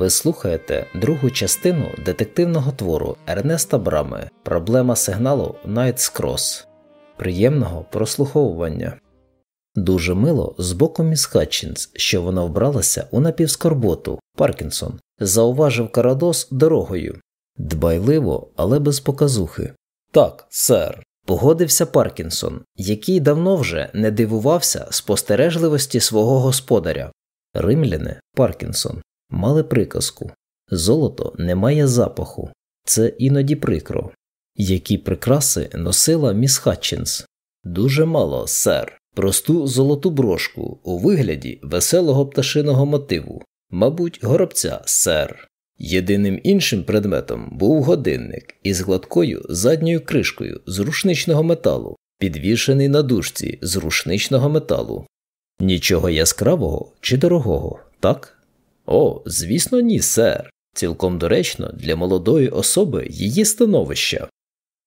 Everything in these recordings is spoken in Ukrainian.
Ви слухаєте другу частину детективного твору Ернеста Брами Проблема сигналу Night's Cross. Приємного прослуховування. Дуже мило з боку міс Хатчинс, що вона вбралася у напівскорботу Паркінсон, зауважив Карадос дорогою. Дбайливо, але без показухи. Так, сер. Погодився Паркінсон, який давно вже не дивувався спостережливості свого господаря. Римляне Паркінсон мали приказку Золото не має запаху, це іноді прикро. Які прикраси носила міс Хатчинс? Дуже мало, сер, просту золоту брошку у вигляді веселого пташиного мотиву, мабуть, горобця, сер. Єдиним іншим предметом був годинник із гладкою задньою кришкою з рушничного металу, підвішений на дужці з рушничного металу. Нічого яскравого чи дорогого, так? О, звісно, ні, сер. Цілком доречно для молодої особи її становища.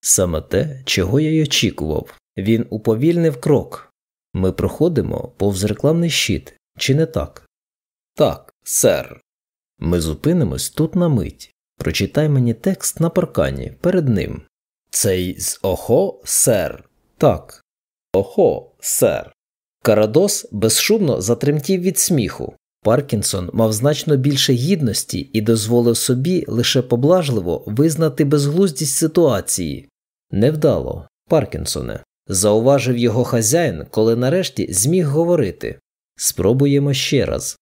Саме те, чого я й очікував, він уповільнив крок. Ми проходимо повз рекламний щит, чи не так? Так, сер. Ми зупинимось тут на мить. Прочитай мені текст на паркані перед ним. Цей з охо, сер. Так. Охо, сер. Карадос безшумно затремтів від сміху. Паркінсон мав значно більше гідності і дозволив собі лише поблажливо визнати безглуздість ситуації. Невдало, Паркінсоне, зауважив його хазяїн, коли нарешті зміг говорити. Спробуємо ще раз.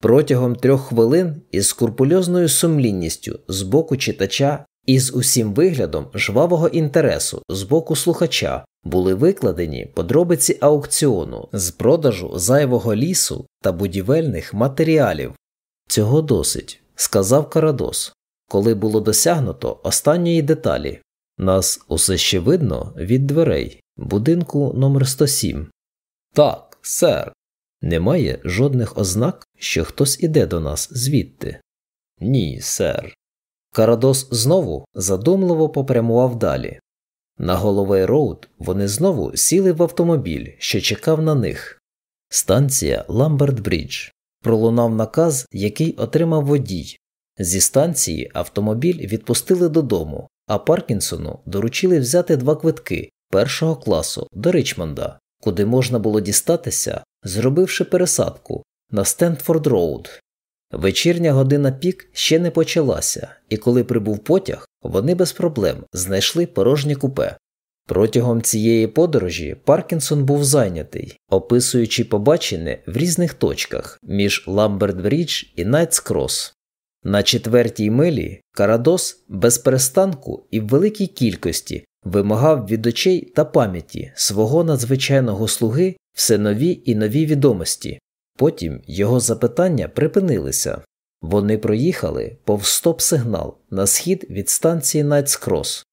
Протягом трьох хвилин із скрупульозною сумлінністю з боку читача і з усім виглядом жвавого інтересу з боку слухача були викладені подробиці аукціону з продажу зайвого лісу та будівельних матеріалів. Цього досить, сказав Карадос, коли було досягнуто останньої деталі. Нас усе ще видно від дверей будинку номер 107 Так, сер. Немає жодних ознак, що хтось іде до нас звідти. Ні, сер. Карадос знову задумливо попрямував далі. На головей роуд вони знову сіли в автомобіль, що чекав на них. Станція Ламберт Брідж. Пролунав наказ, який отримав водій. Зі станції автомобіль відпустили додому, а Паркінсону доручили взяти два квитки першого класу до Ричмонда, куди можна було дістатися, зробивши пересадку на Стенфорд Роуд. Вечірня година пік ще не почалася, і коли прибув потяг, вони без проблем знайшли порожнє купе. Протягом цієї подорожі Паркінсон був зайнятий, описуючи побачене в різних точках між Ламберт-Брідж і Найтс-Крос. На четвертій милі Карадос без перестанку і в великій кількості вимагав від очей та пам'яті свого надзвичайного слуги все нові і нові відомості. Потім його запитання припинилися. Вони проїхали повз стоп-сигнал на схід від станції Найтс-Крос.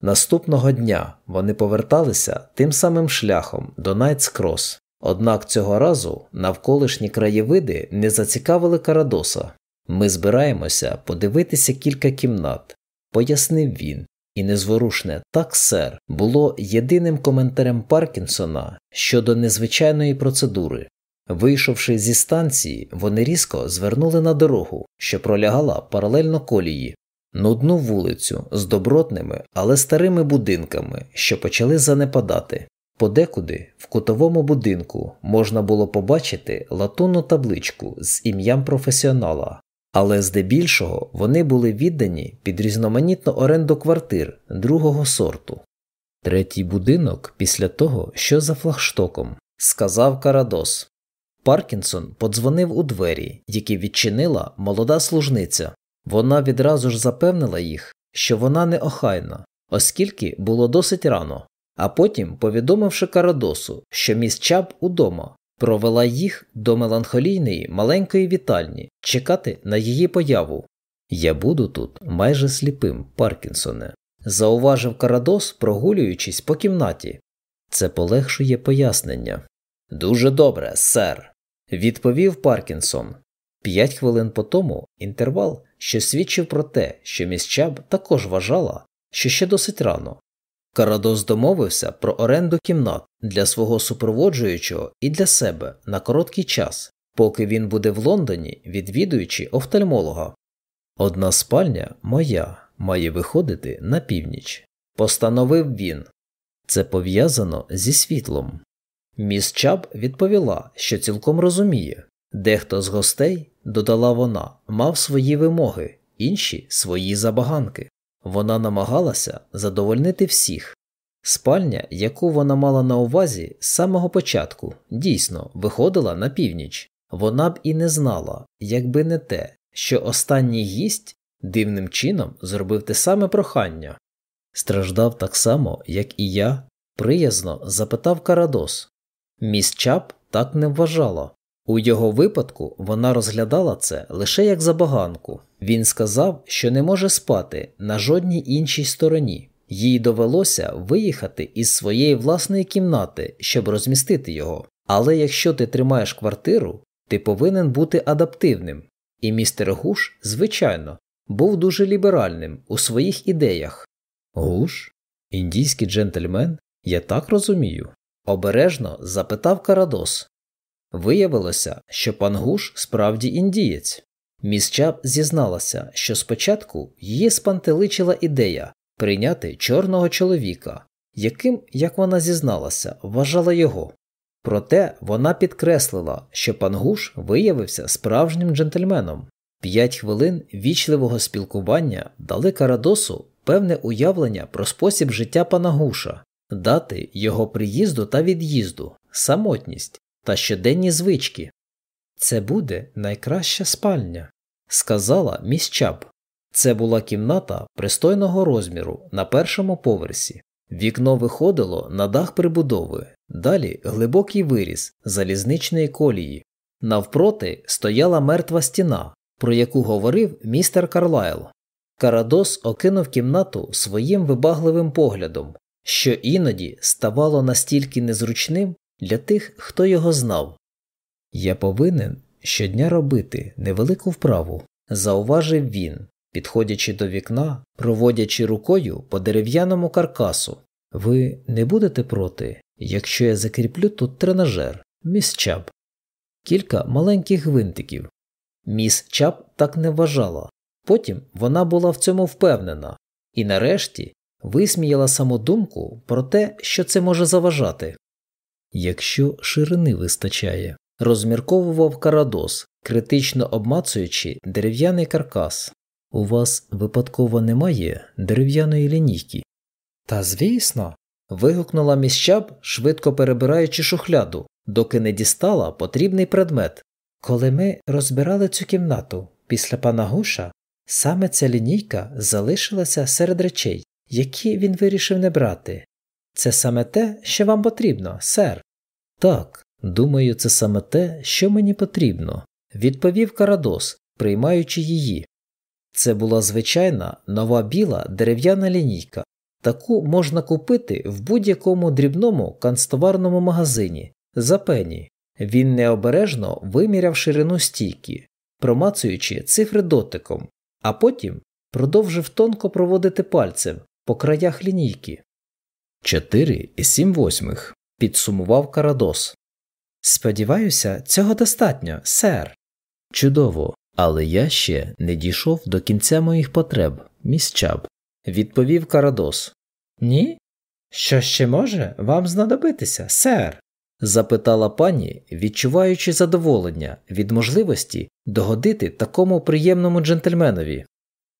Наступного дня вони поверталися тим самим шляхом до Найтс-Крос. Однак цього разу навколишні краєвиди не зацікавили Карадоса. Ми збираємося подивитися кілька кімнат, пояснив він, і незворушне так, сер, було єдиним коментарем Паркінсона щодо незвичайної процедури. Вийшовши зі станції, вони різко звернули на дорогу, що пролягала паралельно колії, нудну вулицю з добротними, але старими будинками, що почали занепадати. Подекуди в кутовому будинку можна було побачити латунну табличку з ім'ям професіонала, але здебільшого вони були віддані під різноманітну оренду квартир другого сорту. Третій будинок після того, що за флагштоком, сказав Карадос. Паркінсон подзвонив у двері, які відчинила молода служниця. Вона відразу ж запевнила їх, що вона не охайна, оскільки було досить рано, а потім, повідомивши Карадосу, що міс Чаб удома, провела їх до меланхолійної маленької вітальні чекати на її появу. Я буду тут майже сліпим, Паркінсоне, зауважив Карадос, прогулюючись по кімнаті. Це полегшує пояснення. Дуже добре, сер, відповів Паркінсон. П'ять хвилин по тому інтервал, що свідчив про те, що міс Чаб також вважала, що ще досить рано. Карадос домовився про оренду кімнат для свого супроводжуючого і для себе на короткий час, поки він буде в Лондоні, відвідуючи офтальмолога. Одна спальня моя має виходити на північ, постановив він. Це пов'язано зі світлом. Міс Чаб відповіла, що цілком розуміє, дехто з гостей, додала вона, мав свої вимоги, інші свої забаганки. Вона намагалася задовольнити всіх. Спальня, яку вона мала на увазі з самого початку, дійсно виходила на північ. Вона б і не знала, якби не те, що останній гість дивним чином зробив те саме прохання. Страждав так само, як і я, приязно запитав Карадос. Міс Чап так не вважала. У його випадку вона розглядала це лише як забаганку. Він сказав, що не може спати на жодній іншій стороні. Їй довелося виїхати із своєї власної кімнати, щоб розмістити його. Але якщо ти тримаєш квартиру, ти повинен бути адаптивним. І містер Гуш, звичайно, був дуже ліберальним у своїх ідеях. Гуш? Індійський джентльмен? Я так розумію. Обережно запитав Карадос. Виявилося, що пан Гуш справді індієць. Міс Чап зізналася, що спочатку її спантеличила ідея прийняти чорного чоловіка, яким, як вона зізналася, вважала його. Проте вона підкреслила, що пан Гуш виявився справжнім джентльменом. П'ять хвилин вічливого спілкування дали Карадосу певне уявлення про спосіб життя пана Гуша, дати його приїзду та від'їзду, самотність та щоденні звички. Це буде найкраща спальня, сказала міс Чаб. Це була кімната пристойного розміру на першому поверсі. Вікно виходило на дах прибудови, далі глибокий виріс залізничної колії. Навпроти стояла мертва стіна, про яку говорив містер Карлайл. Карадос окинув кімнату своїм вибагливим поглядом, що іноді ставало настільки незручним для тих, хто його знав. Я повинен щодня робити невелику вправу, зауважив він, підходячи до вікна, проводячи рукою по дерев'яному каркасу. Ви не будете проти, якщо я закріплю тут тренажер, міс Чаб. Кілька маленьких гвинтиків. Міс Чаб так не вважала. Потім вона була в цьому впевнена і нарешті висміяла саму думку про те, що це може заважати. Якщо ширини вистачає, розмірковував Карадос, критично обмацуючи дерев'яний каркас. У вас випадково немає дерев'яної лінійки? Та звісно. вигукнула міщаб, швидко перебираючи шухляду, доки не дістала потрібний предмет. Коли ми розбирали цю кімнату після пана Гуша, саме ця лінійка залишилася серед речей, які він вирішив не брати. Це саме те, що вам потрібно, сер. Так, думаю, це саме те, що мені потрібно, відповів Карадос, приймаючи її. Це була звичайна нова біла дерев'яна лінійка. Таку можна купити в будь-якому дрібному канцтоварному магазині за пені. Він необережно виміряв ширину стійки, промацуючи цифри дотиком, а потім продовжив тонко проводити пальцем по краях лінійки. Чотири і сім восьмих. підсумував Карадос. Сподіваюся, цього достатньо, сер. Чудово, але я ще не дійшов до кінця моїх потреб, міс Чаб, відповів Карадос. Ні? Що ще може вам знадобитися, сер? запитала пані, відчуваючи задоволення від можливості догодити такому приємному джентльменові.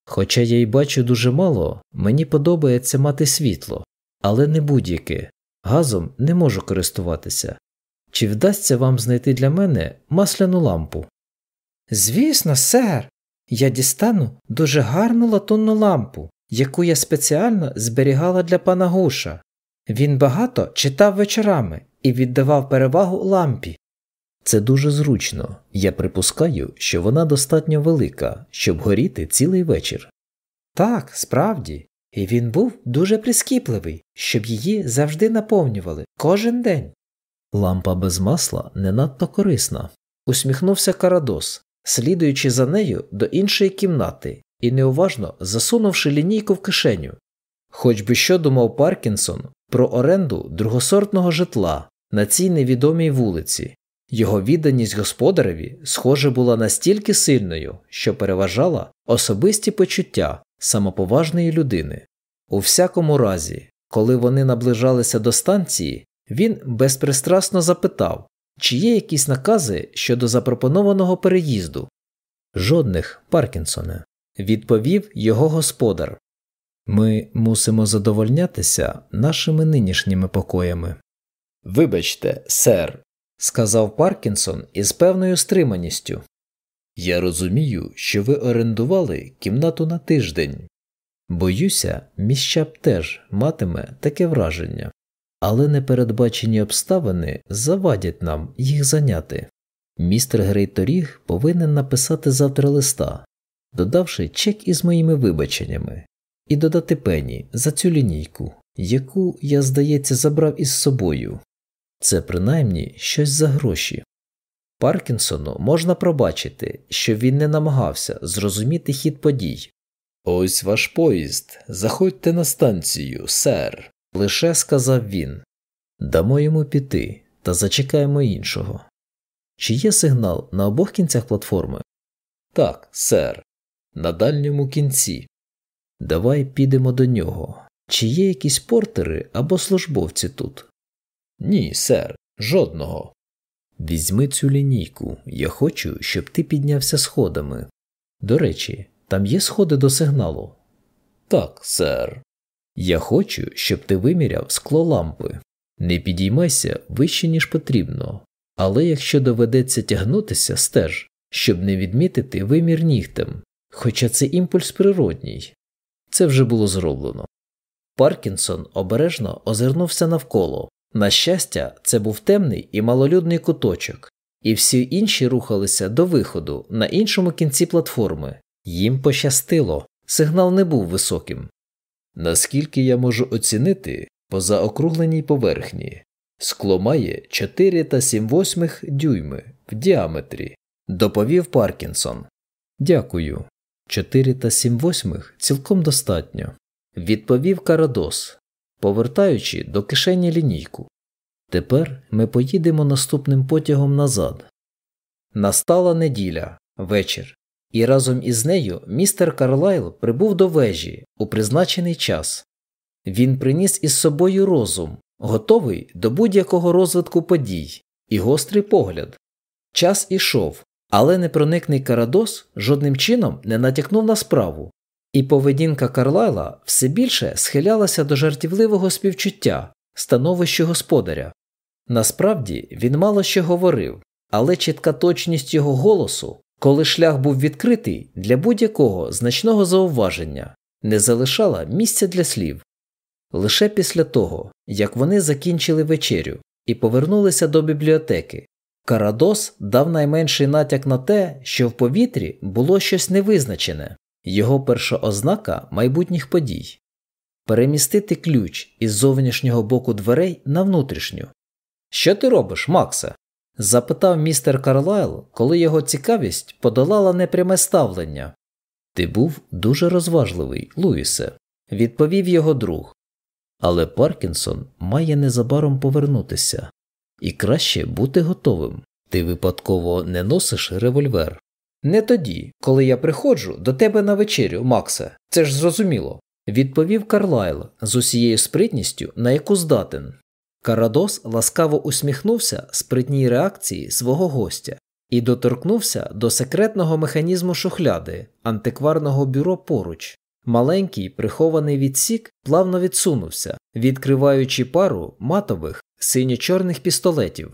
Хоча я й бачу дуже мало, мені подобається мати світло, але не будь-яке, газом не можу користуватися. Чи вдасться вам знайти для мене масляну лампу? Звісно, сер, я дістану дуже гарну латунну лампу, яку я спеціально зберігала для пана Гуша. Він багато читав вечорами і віддавав перевагу лампі. Це дуже зручно, я припускаю, що вона достатньо велика, щоб горіти цілий вечір. Так, справді, і він був дуже прискіпливий, щоб її завжди наповнювали кожен день. Лампа без масла не надто корисна, усміхнувся Карадос, слідуючи за нею до іншої кімнати і неуважно засунувши лінійку в кишеню. Хоч би що думав Паркінсон про оренду другосортного житла на цій невідомій вулиці, Його відданість господареві, схоже, була настільки сильною, що переважала особисті почуття самоповажної людини. У всякому разі, коли вони наближалися до станції, він безпристрасно запитав, чи є якісь накази щодо запропонованого переїзду. Жодних, Паркінсоне, відповів його господар. Ми мусимо задовольнятися нашими нинішніми покоями. Вибачте, сер, сказав Паркінсон із певною стриманістю. Я розумію, що ви орендували кімнату на тиждень. Боюся, міщаб теж матиме таке враження, але непередбачені обставини завадять нам їх зайняти. Містер Грейторіг повинен написати завтра листа, додавши чек із моїми вибаченнями, і додати пені за цю лінійку, яку я, здається, забрав із собою. Це принаймні щось за гроші. Паркінсону можна пробачити, що він не намагався зрозуміти хід подій. Ось ваш поїзд, заходьте на станцію, сер, лише сказав він. Дамо йому піти та зачекаємо іншого. Чи є сигнал на обох кінцях платформи? Так, сер, на дальньому кінці. Давай підемо до нього. Чи є якісь портери або службовці тут? Ні, сер, жодного. Візьми цю лінійку, я хочу, щоб ти піднявся сходами. До речі, там є сходи до сигналу? Так, сер. Я хочу, щоб ти виміряв скло лампи. Не підіймайся вище, ніж потрібно, але якщо доведеться тягнутися, стеж, щоб не відмітити вимір нігтем, хоча це імпульс природній. Це вже було зроблено. Паркінсон обережно озирнувся навколо. На щастя, це був темний і малолюдний куточок, і всі інші рухалися до виходу на іншому кінці платформи. Їм пощастило, сигнал не був високим. Наскільки я можу оцінити, по заокругленій поверхні скло має 4 та 7 восьмих дюйми в діаметрі, доповів Паркінсон. Дякую. 4 та 7 восьмих цілком достатньо, відповів Карадос, повертаючи до кишені лінійку. Тепер ми поїдемо наступним потягом назад. Настала неділя, вечір, і разом із нею містер Карлайл прибув до вежі у призначений час. Він приніс із собою розум, готовий до будь-якого розвитку подій, і гострий погляд. Час ішов, але непроникний Карадос жодним чином не натякнув на справу, і поведінка Карлайла все більше схилялася до жартівливого співчуття, становища господаря. Насправді він мало що говорив, але чітка точність його голосу, коли шлях був відкритий для будь-якого значного зауваження, не залишала місця для слів. Лише після того, як вони закінчили вечерю і повернулися до бібліотеки, Карадос дав найменший натяк на те, що в повітрі було щось невизначене, його перша ознака майбутніх подій перемістити ключ із зовнішнього боку дверей на внутрішню. Що ти робиш, Максе? запитав містер Карлайл, коли його цікавість подолала непряме ставлення. Ти був дуже розважливий, Луїсе, відповів його друг. Але Паркінсон має незабаром повернутися, і краще бути готовим. Ти випадково не носиш револьвер. Не тоді, коли я приходжу до тебе на вечерю, Максе, це ж зрозуміло, відповів Карлайл з усією спритністю, на яку здатен. Карадос ласкаво усміхнувся спритній реакції свого гостя і доторкнувся до секретного механізму шухляди, антикварного бюро поруч. Маленький прихований відсік плавно відсунувся, відкриваючи пару матових синьо-чорних пістолетів.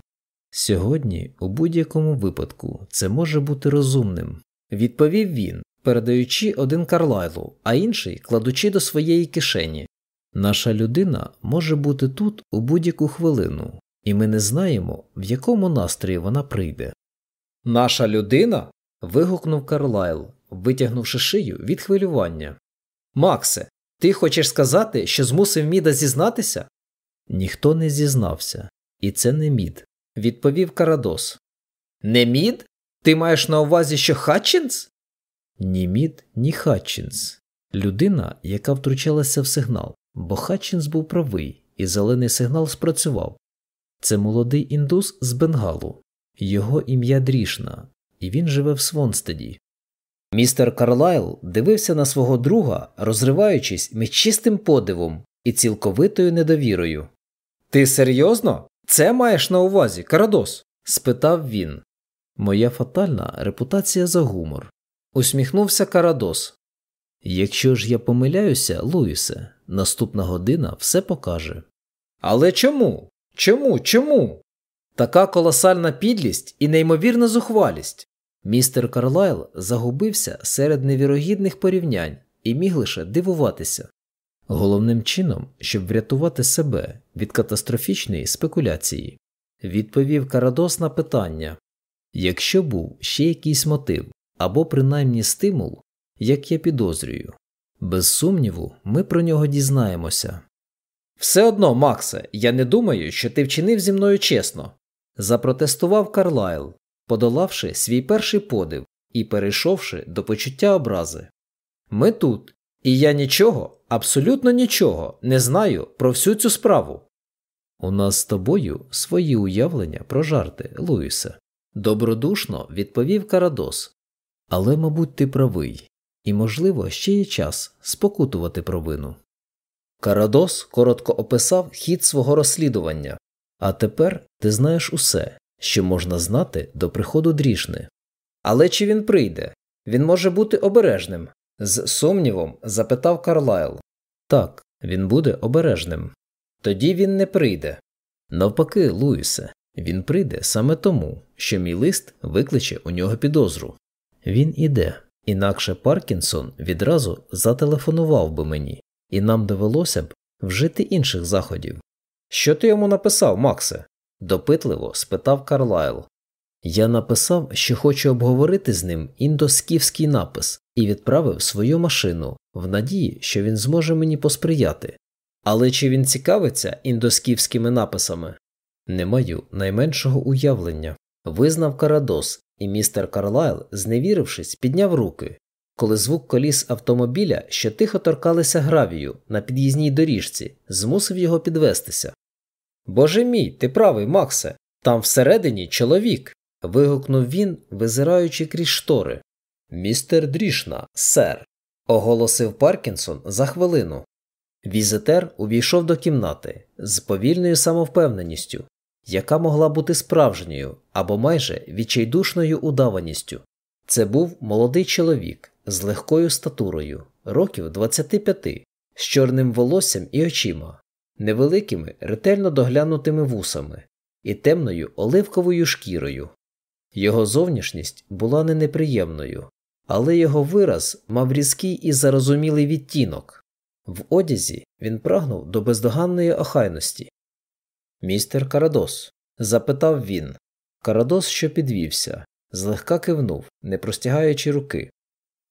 Сьогодні, у будь-якому випадку, це може бути розумним, відповів він, передаючи один Карлайлу, а інший кладучи до своєї кишені. Наша людина може бути тут у будь-яку хвилину, і ми не знаємо, в якому настрої вона прийде. Наша людина. вигукнув Карлайл, витягнувши шию від хвилювання. Максе, ти хочеш сказати, що змусив Міда зізнатися? Ніхто не зізнався, і це не мід, відповів Карадос. Не мід? Ти маєш на увазі, що Хатчинс? Ні мід, ні Хатчинс. Людина, яка втручалася в сигнал, бо Хатчинс був правий, і зелений сигнал спрацював. Це молодий індус з Бенгалу. Його ім'я Дрішна, і він живе в Свонстеді. Містер Карлайл дивився на свого друга, розриваючись між подивом і цілковитою недовірою. Ти серйозно? Це маєш на увазі, Карадос? спитав він. Моя фатальна репутація за гумор. Усміхнувся Карадос. Якщо ж я помиляюся, Луїсе, наступна година все покаже. Але чому? Чому? Чому? Така колосальна підлість і неймовірна зухвалість. Містер Карлайл загубився серед невірогідних порівнянь і міг лише дивуватися. Головним чином, щоб врятувати себе від катастрофічної спекуляції, відповів Карадос на питання якщо був ще якийсь мотив або принаймні стимул, як я підозрюю, без сумніву, ми про нього дізнаємося. Все одно, Максе, я не думаю, що ти вчинив зі мною чесно, запротестував Карлайл, подолавши свій перший подив і перейшовши до почуття образи. Ми тут, і я нічого, абсолютно нічого не знаю про всю цю справу. У нас з тобою свої уявлення про жарти, Луїсе, добродушно відповів Карадос. Але, мабуть, ти правий, і, можливо, ще є час спокутувати провину. Карадос коротко описав хід свого розслідування, а тепер ти знаєш усе, що можна знати до приходу дрішни. Але чи він прийде? Він може бути обережним. З сумнівом запитав Карлайл. Так, він буде обережним. Тоді він не прийде. Навпаки, Луїсе, він прийде саме тому, що мій лист викличе у нього підозру. Він іде, інакше Паркінсон відразу зателефонував би мені, і нам довелося б вжити інших заходів. Що ти йому написав, Максе? допитливо спитав Карлайл. Я написав, що хочу обговорити з ним індосківський напис і відправив свою машину в надії, що він зможе мені посприяти. Але чи він цікавиться індосківськими написами? Не маю найменшого уявлення. Визнав Карадос, і містер Карлайл, зневірившись, підняв руки, коли звук коліс автомобіля, що тихо торкалися гравію на під'їзній доріжці, змусив його підвестися. Боже мій, ти правий, Максе, там всередині чоловік. вигукнув він, визираючи крізь штори. Містер Дрішна, сер, оголосив Паркінсон за хвилину. Візитер увійшов до кімнати з повільною самовпевненістю, яка могла бути справжньою або майже відчайдушною удаваністю. Це був молодий чоловік з легкою статурою, років 25, з чорним волоссям і очима, невеликими ретельно доглянутими вусами і темною оливковою шкірою. Його зовнішність була не неприємною, але його вираз мав різкий і зарозумілий відтінок. В одязі він прагнув до бездоганної охайності. Містер Карадос? запитав він. Карадос, що підвівся, злегка кивнув, не простягаючи руки.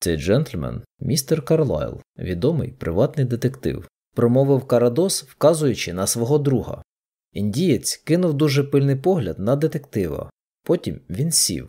Цей джентльмен, містер Карлайл, відомий приватний детектив, промовив Карадос, вказуючи на свого друга. Індієць кинув дуже пильний погляд на детектива. Потім він сів.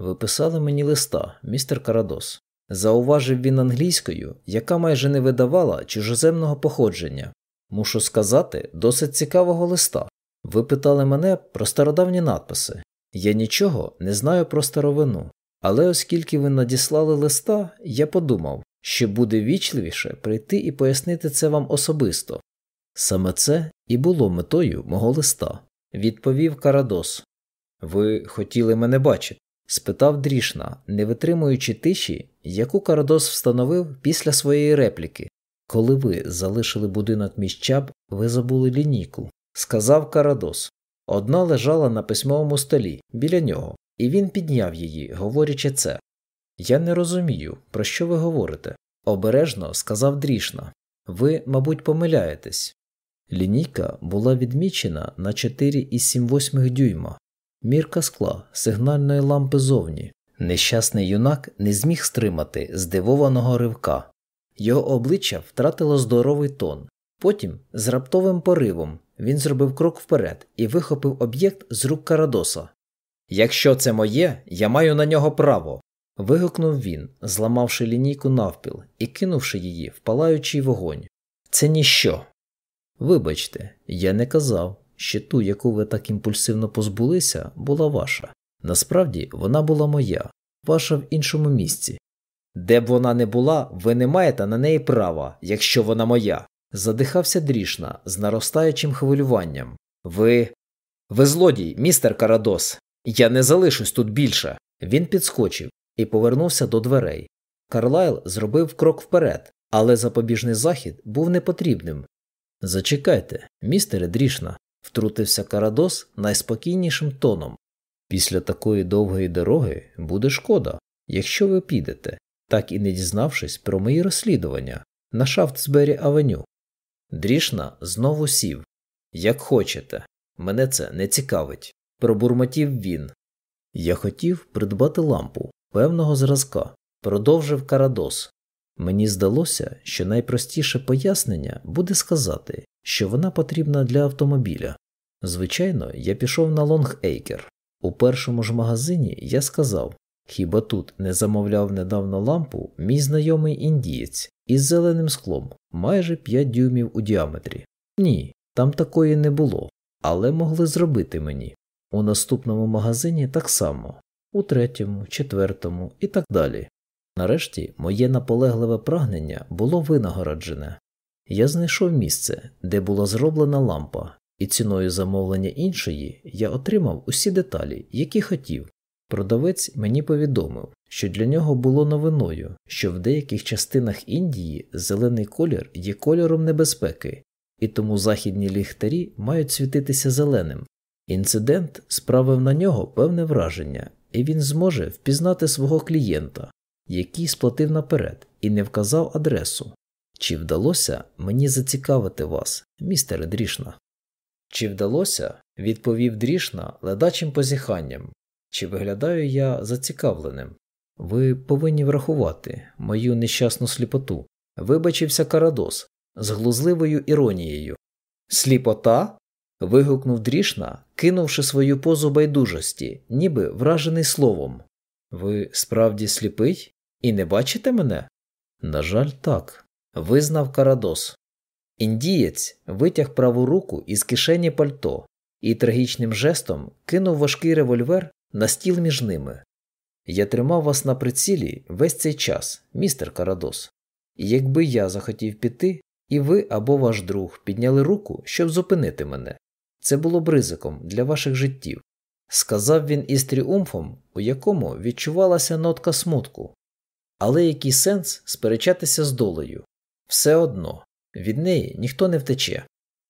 Ви писали мені листа, містер Карадос. Зауважив він англійською, яка майже не видавала чужоземного походження. Мушу сказати, досить цікавого листа. Ви питали мене про стародавні надписи. Я нічого не знаю про старовину, але оскільки ви надіслали листа, я подумав, що буде вічливіше прийти і пояснити це вам особисто. Саме це і було метою мого листа, відповів Карадос. Ви хотіли мене бачити? Спитав Дрішна, не витримуючи тиші, яку Карадос встановив після своєї репліки. Коли ви залишили будинок міщаб, ви забули лінійку, сказав Карадос. Одна лежала на письмовому столі біля нього, і він підняв її, говорячи це. Я не розумію, про що ви говорите. Обережно сказав Дрішна. Ви, мабуть, помиляєтесь. Лінійка була відмічена на 4,78 дюйма, мірка скла, сигнальної лампи зовні. Нещасний юнак не зміг стримати здивованого ривка. Його обличчя втратило здоровий тон. Потім, з раптовим поривом, він зробив крок вперед і вихопив об'єкт з рук Карадоса. Якщо це моє, я маю на нього право. вигукнув він, зламавши лінійку навпіл і кинувши її в палаючий вогонь. Це ніщо. Вибачте, я не казав, що ту, яку ви так імпульсивно позбулися, була ваша. Насправді вона була моя, ваша в іншому місці. Де б вона не була, ви не маєте на неї права, якщо вона моя. Задихався дрішна з наростаючим хвилюванням. Ви. Ви злодій, містер Карадос. Я не залишусь тут більше. Він підскочив і повернувся до дверей. Карлайл зробив крок вперед, але запобіжний захід був непотрібним. Зачекайте, містере Дрішна, втрутився Карадос найспокійнішим тоном. Після такої довгої дороги буде шкода, якщо ви підете, так і не дізнавшись про мої розслідування на Шафтсбері Авеню. Дрішна знову сів. Як хочете, мене це не цікавить, пробурмотів він. Я хотів придбати лампу певного зразка, продовжив Карадос. Мені здалося, що найпростіше пояснення буде сказати, що вона потрібна для автомобіля. Звичайно, я пішов на Лонг-Ейкер. У першому ж магазині я сказав хіба тут не замовляв недавно лампу мій знайомий індієць із зеленим склом, майже 5 дюймів у діаметрі. Ні, там такої не було, але могли зробити мені. У наступному магазині так само, у третьому, четвертому і так далі. Нарешті моє наполегливе прагнення було винагороджене. Я знайшов місце, де була зроблена лампа, і ціною замовлення іншої я отримав усі деталі, які хотів. Продавець мені повідомив, що для нього було новиною, що в деяких частинах Індії зелений колір є кольором небезпеки, і тому західні ліхтарі мають світитися зеленим. Інцидент справив на нього певне враження, і він зможе впізнати свого клієнта, який сплатив наперед і не вказав адресу. Чи вдалося мені зацікавити вас, містере Дрішна? Чи вдалося? відповів Дрішна ледачим позіханням. Чи виглядаю я зацікавленим? Ви повинні врахувати мою нещасну сліпоту. Вибачився Карадос з глузливою іронією. Сліпота? вигукнув Дрішна, кинувши свою позу байдужості, ніби вражений словом. Ви справді сліпий і не бачите мене? На жаль, так, визнав Карадос. Індієць витяг праву руку із кишені пальто і трагічним жестом кинув важкий револьвер на стіл між ними. Я тримав вас на прицілі весь цей час, містер Карадос, якби я захотів піти, і ви або ваш друг підняли руку, щоб зупинити мене, це було б ризиком для ваших життів. Сказав він із тріумфом, у якому відчувалася нотка смутку. Але який сенс сперечатися з долею? Все одно, від неї ніхто не втече.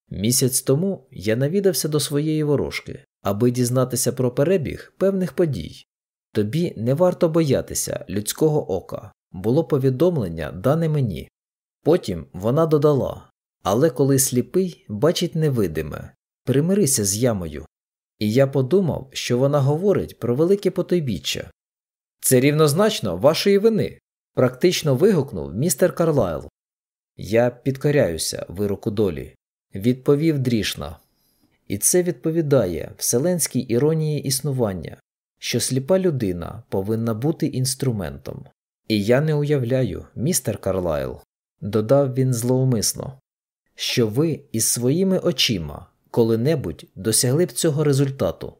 Місяць тому я навідався до своєї ворожки, аби дізнатися про перебіг певних подій. Тобі не варто боятися людського ока, було повідомлення дане мені. Потім вона додала але коли сліпий, бачить невидиме, примирися з ямою. І я подумав, що вона говорить про велике потойбіччя. Це рівнозначно вашої вини, практично вигукнув містер Карлайл. Я підкоряюся вироку долі, відповів дрішна. І це відповідає вселенській іронії існування, що сліпа людина повинна бути інструментом. І я не уявляю, містер Карлайл, додав він зловмисно, що ви із своїми очима коли-небудь досягли б цього результату.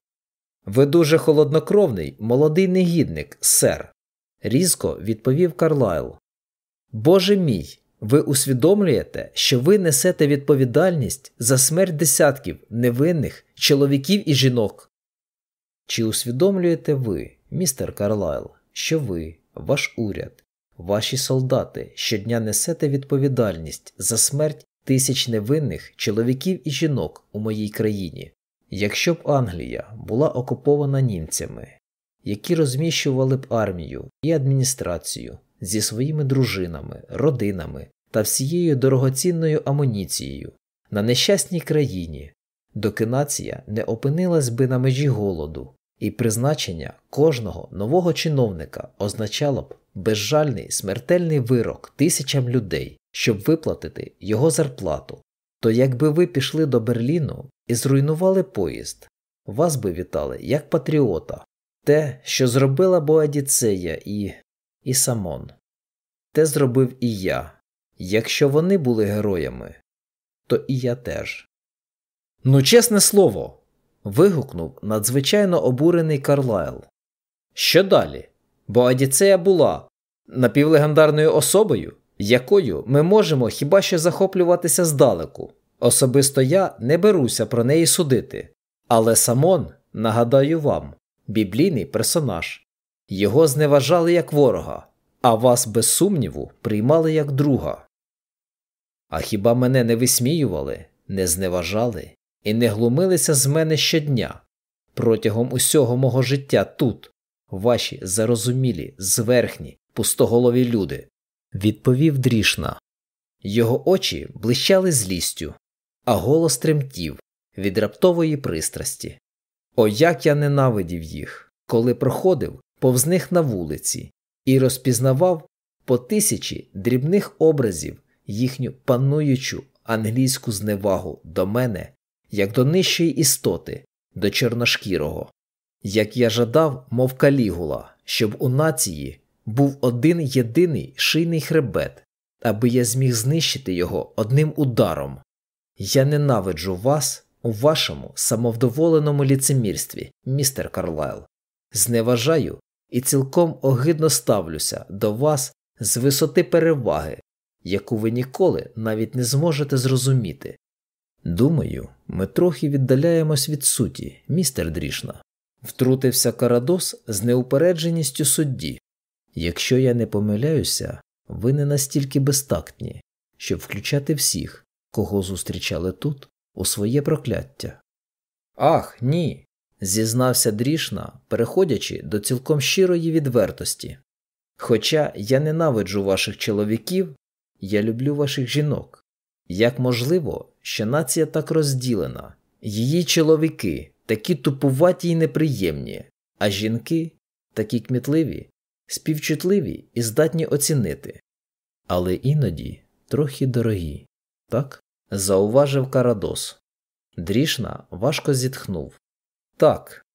Ви дуже холоднокровний, молодий негідник, сер, різко відповів Карлайл. Боже мій, ви усвідомлюєте, що ви несете відповідальність за смерть десятків невинних чоловіків і жінок. Чи усвідомлюєте ви, містер Карлайл, що ви, ваш уряд, ваші солдати щодня несете відповідальність за смерть тисяч невинних чоловіків і жінок у моїй країні? Якщо б Англія була окупована німцями, які розміщували б армію і адміністрацію зі своїми дружинами, родинами та всією дорогоцінною амуніцією на нещасній країні, доки нація не опинилась би на межі голоду, і призначення кожного нового чиновника означало б безжальний смертельний вирок тисячам людей, щоб виплатити його зарплату, то якби ви пішли до Берліну і зруйнували поїзд, вас би вітали як патріота, те, що зробила Боадіцея і і Самон. Те зробив і я. Якщо вони були героями, то і я теж. Ну, чесне слово, вигукнув надзвичайно обурений Карлайл. Що далі? Бо Адіцея була напівлегендарною особою, якою ми можемо хіба що захоплюватися здалеку. Особисто я не беруся про неї судити. Але Самон, нагадаю вам, біблійний персонаж. Його зневажали як ворога, а вас, без сумніву, приймали як друга. А хіба мене не висміювали, не зневажали і не глумилися з мене щодня протягом усього мого життя тут, ваші зарозумілі, зверхні, пустоголові люди, відповів дрішна. Його очі блищали злістю, а голос тремтів від раптової пристрасті. О, як я ненавидів їх, коли проходив повз них на вулиці і розпізнавав по тисячі дрібних образів їхню пануючу англійську зневагу до мене, як до нижчої істоти, до чорношкірого, як я жадав, мов калігула, щоб у нації був один єдиний шийний хребет, аби я зміг знищити його одним ударом. Я ненавиджу вас у вашому самовдоволеному ліцемірстві, містер Карлайл. Зневажаю і цілком огидно ставлюся до вас з висоти переваги, яку ви ніколи навіть не зможете зрозуміти. Думаю, ми трохи віддаляємось від суті, містер Дрішна. Втрутився Карадос з неупередженістю судді. Якщо я не помиляюся, ви не настільки безтактні, щоб включати всіх, кого зустрічали тут, у своє прокляття. Ах, ні. Зізнався Дрішна, переходячи до цілком щирої відвертості. Хоча я ненавиджу ваших чоловіків, я люблю ваших жінок. Як можливо, що нація так розділена, її чоловіки такі тупуваті й неприємні, а жінки такі кмітливі, співчутливі і здатні оцінити, але іноді трохи дорогі, так? зауважив Карадос. Дрішна важко зітхнув. Так,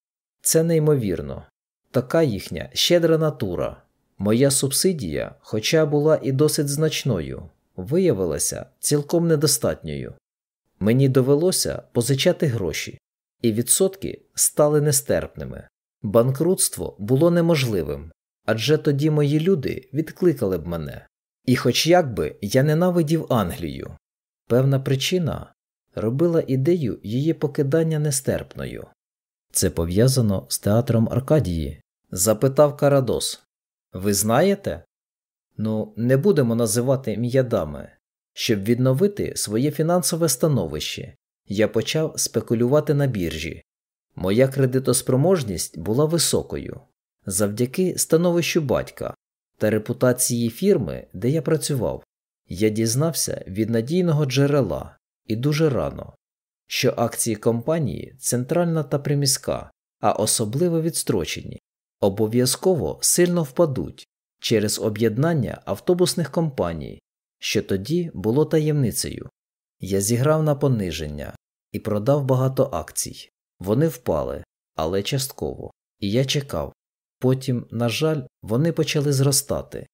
це неймовірно, така їхня щедра натура. Моя субсидія, хоча була і досить значною, виявилася цілком недостатньою. Мені довелося позичати гроші, і відсотки стали нестерпними. Банкрутство було неможливим, адже тоді мої люди відкликали б мене. І, хоч якби я ненавидів Англію, певна причина робила ідею її покидання нестерпною. Це пов'язано з театром Аркадії? запитав Карадос. Ви знаєте? Ну, не будемо називати м'ядами. Щоб відновити своє фінансове становище, я почав спекулювати на біржі. Моя кредитоспроможність була високою завдяки становищу батька та репутації фірми, де я працював. Я дізнався від надійного джерела і дуже рано, що акції компанії центральна та приміська, а особливо відстрочені, обов'язково сильно впадуть через об'єднання автобусних компаній, що тоді було таємницею. Я зіграв на пониження і продав багато акцій. Вони впали, але частково, і я чекав. Потім, на жаль, вони почали зростати.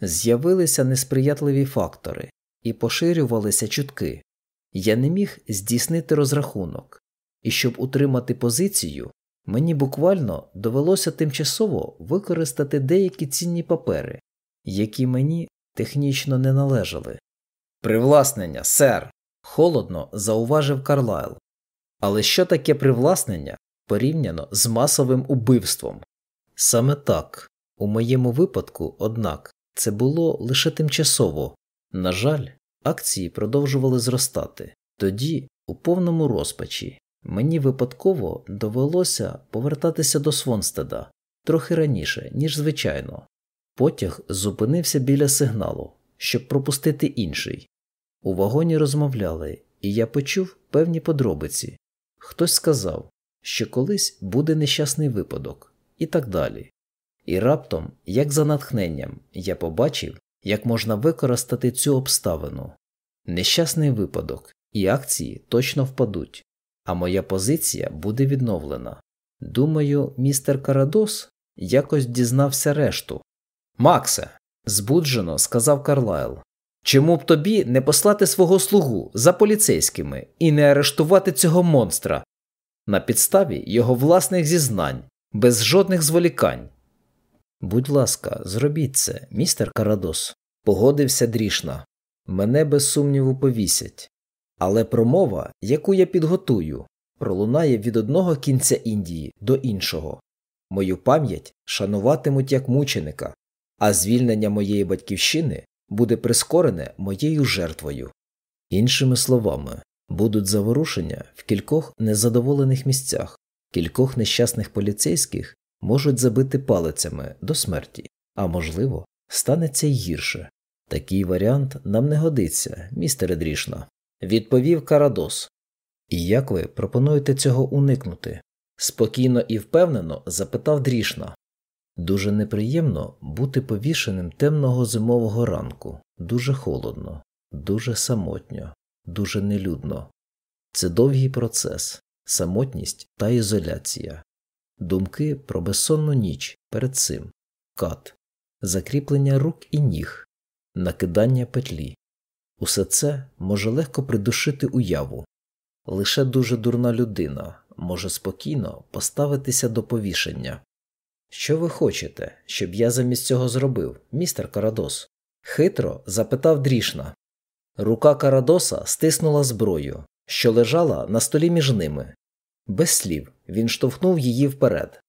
З'явилися несприятливі фактори і поширювалися чутки. Я не міг здійснити розрахунок, і щоб утримати позицію, мені буквально довелося тимчасово використати деякі цінні папери, які мені технічно не належали. Привласнення, сер, холодно зауважив Карлайл. Але що таке привласнення порівняно з масовим убивством? Саме так, у моєму випадку, однак, це було лише тимчасово. На жаль, акції продовжували зростати. Тоді, у повному розпачі, мені випадково довелося повертатися до Свонстеда трохи раніше, ніж звичайно. Потяг зупинився біля сигналу, щоб пропустити інший. У вагоні розмовляли, і я почув певні подробиці. Хтось сказав, що колись буде нещасний випадок, і так далі. І раптом, як за натхненням, я побачив, як можна використати цю обставину. Нещасний випадок, і акції точно впадуть, а моя позиція буде відновлена. Думаю, містер Карадос якось дізнався решту. Максе, збуджено сказав Карлайл. Чому б тобі не послати свого слугу за поліцейськими і не арештувати цього монстра? на підставі його власних зізнань, без жодних зволікань. Будь ласка, зробіть це, містер Карадос, погодився дрішна. Мене без сумніву повісять. Але промова, яку я підготую, пролунає від одного кінця Індії до іншого. Мою пам'ять шануватимуть як мученика, а звільнення моєї батьківщини буде прискорене моєю жертвою. Іншими словами, будуть заворушення в кількох незадоволених місцях, кількох нещасних поліцейських можуть забити палицями до смерті, а можливо, станеться гірше. Такий варіант нам не годиться, містере Дрішна, відповів Карадос. І як ви пропонуєте цього уникнути? спокійно і впевнено запитав Дрішна. Дуже неприємно бути повішеним темного зимового ранку, дуже холодно, дуже самотньо, дуже нелюдно. Це довгий процес, самотність та ізоляція, думки про безсонну ніч перед цим, кат, закріплення рук і ніг, накидання петлі. Усе це може легко придушити уяву. Лише дуже дурна людина може спокійно поставитися до повішення. Що ви хочете, щоб я замість цього зробив, містер Карадос? хитро запитав дрішна. Рука Карадоса стиснула зброю, що лежала на столі між ними. Без слів він штовхнув її вперед.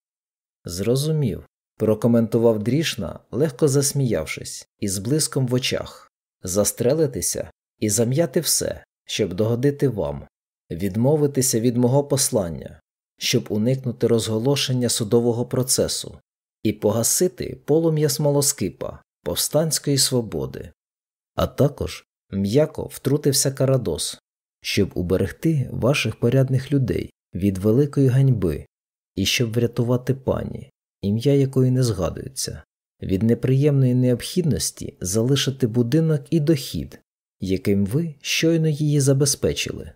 Зрозумів, прокоментував дрішна, легко засміявшись, із блиском в очах. Застрелитися і зам'яти все, щоб догодити вам, відмовитися від мого послання, щоб уникнути розголошення судового процесу і погасити полум'я смолоскипа повстанської свободи, а також м'яко втрутився Карадос, щоб уберегти ваших порядних людей від великої ганьби і щоб врятувати пані, ім'я якої не згадується, від неприємної необхідності залишити будинок і дохід, яким ви щойно її забезпечили.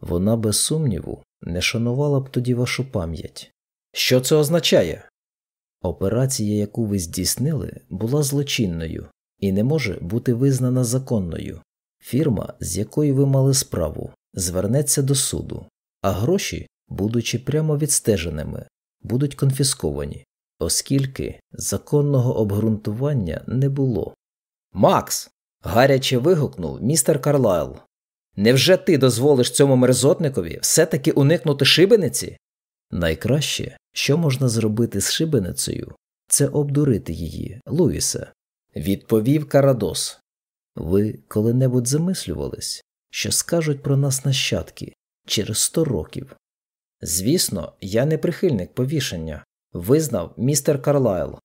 Вона, без сумніву, не шанувала б тоді вашу пам'ять. Що це означає? Операція, яку ви здійснили, була злочинною і не може бути визнана законною. Фірма, з якою ви мали справу, звернеться до суду, а гроші, будучи прямо відстеженими, будуть конфісковані, оскільки законного обґрунтування не було. Макс. гаряче вигукнув містер Карлайл. Невже ти дозволиш цьому мерзотникові все таки уникнути шибениці? Найкраще, що можна зробити з шибеницею, це обдурити її, Луїсе, відповів Карадос. Ви коли-небудь замислювались, що скажуть про нас нащадки через сто років? Звісно, я не прихильник повішення, визнав містер Карлайл.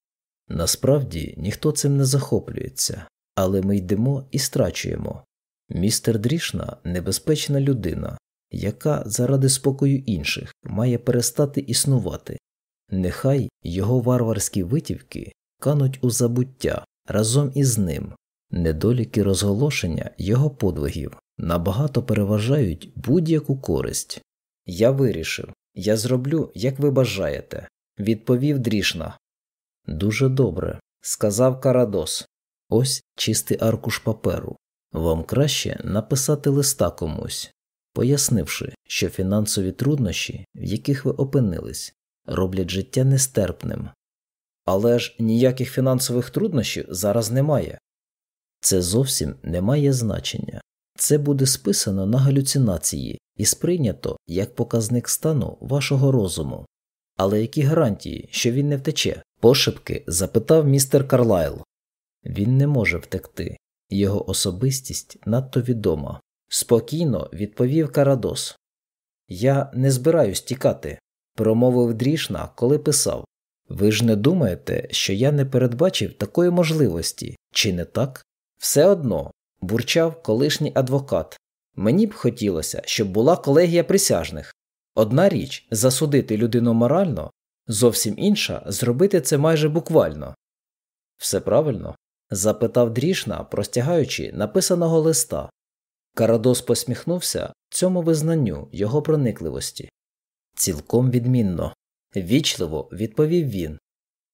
Насправді ніхто цим не захоплюється, але ми йдемо і страчуємо. Містер Дрішна небезпечна людина, яка заради спокою інших має перестати існувати. Нехай його варварські витівки кануть у забуття разом із ним. Недоліки розголошення його подвигів набагато переважають будь-яку користь. Я вирішив, я зроблю, як ви бажаєте, відповів Дрішна. Дуже добре, сказав Карадос. Ось чистий аркуш паперу. Вам краще написати листа комусь, пояснивши, що фінансові труднощі, в яких ви опинились, роблять життя нестерпним. Але ж ніяких фінансових труднощів зараз немає. Це зовсім не має значення. Це буде списано на галюцинації і сприйнято як показник стану вашого розуму. Але які гарантії, що він не втече? Пошепки запитав містер Карлайл. Він не може втекти, його особистість надто відома. Спокійно відповів Карадос. Я не збираюсь тікати, промовив дрішна, коли писав. Ви ж не думаєте, що я не передбачив такої можливості, чи не так? Все одно, бурчав колишній адвокат. Мені б хотілося, щоб була колегія присяжних. Одна річ засудити людину морально, зовсім інша зробити це майже буквально. Все правильно? запитав дрішна, простягаючи написаного листа. Карадос посміхнувся цьому визнанню його проникливості. Цілком відмінно, вічливо відповів він.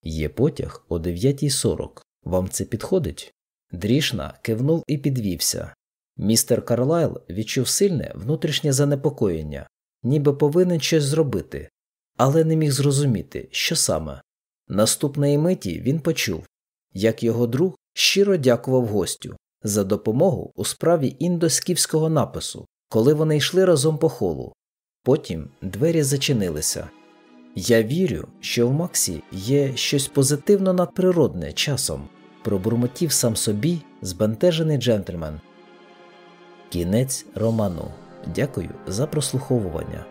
Є потяг о 9.40. Вам це підходить? Дрішна кивнув і підвівся. Містер Карлайл відчув сильне внутрішнє занепокоєння, ніби повинен щось зробити, але не міг зрозуміти, що саме. Наступної миті він почув, як його друг щиро дякував гостю за допомогу у справі індосківського напису, коли вони йшли разом по холу. Потім двері зачинилися. Я вірю, що в Максі є щось позитивно надприродне часом, пробурмотів сам собі збентежений джентльмен. Кінець роману. Дякую за прослуховування.